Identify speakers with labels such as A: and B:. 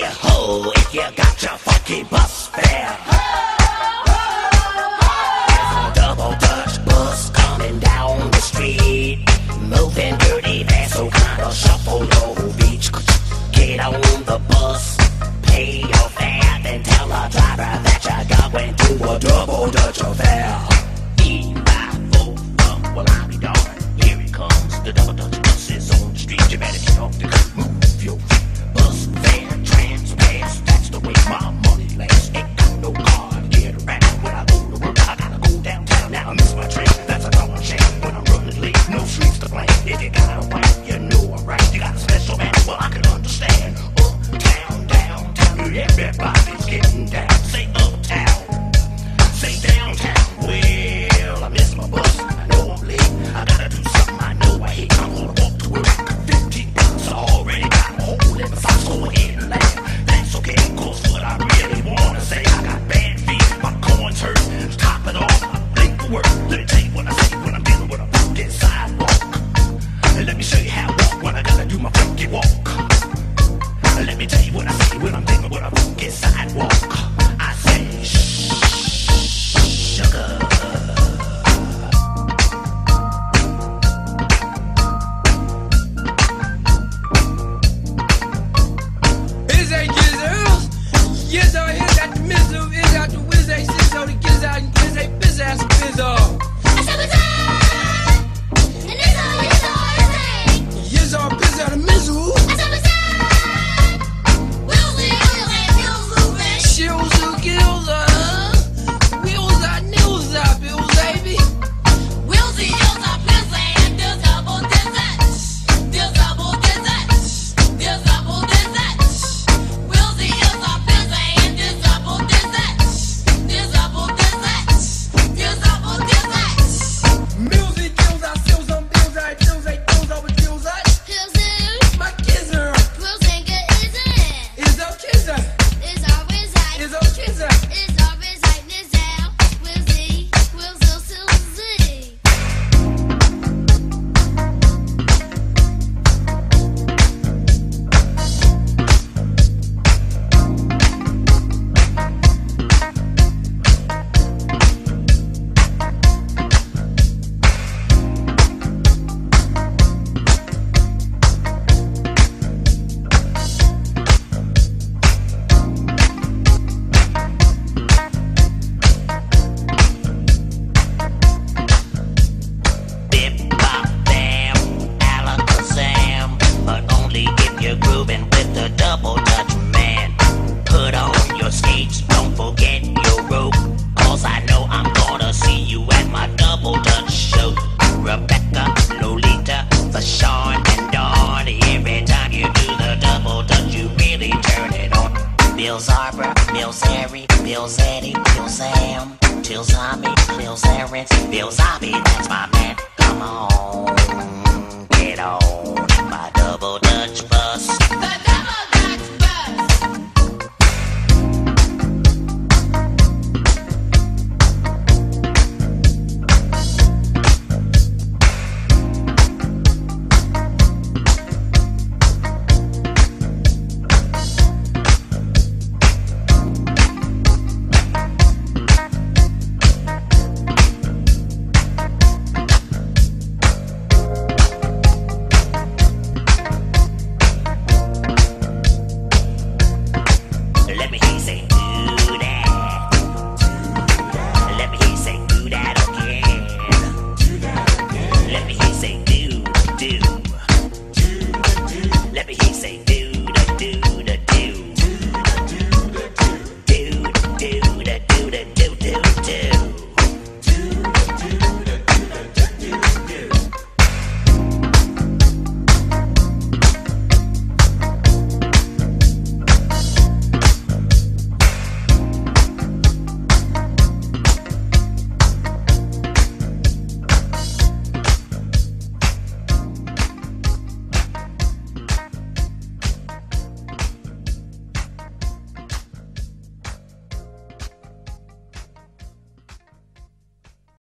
A: a hoe if you got your fucking bus fare. There's a double Dutch bus coming down the street, moving dirty, that's so kind of shuffle, no beach. Get on the bus, pay your fare, then tell the driver that you're going to a double Dutch affair. Bill Zaddy, Bill Sam, Till Zombie, Bill Zarin, Bill Zombie, that's my man. Come on, get on, my double.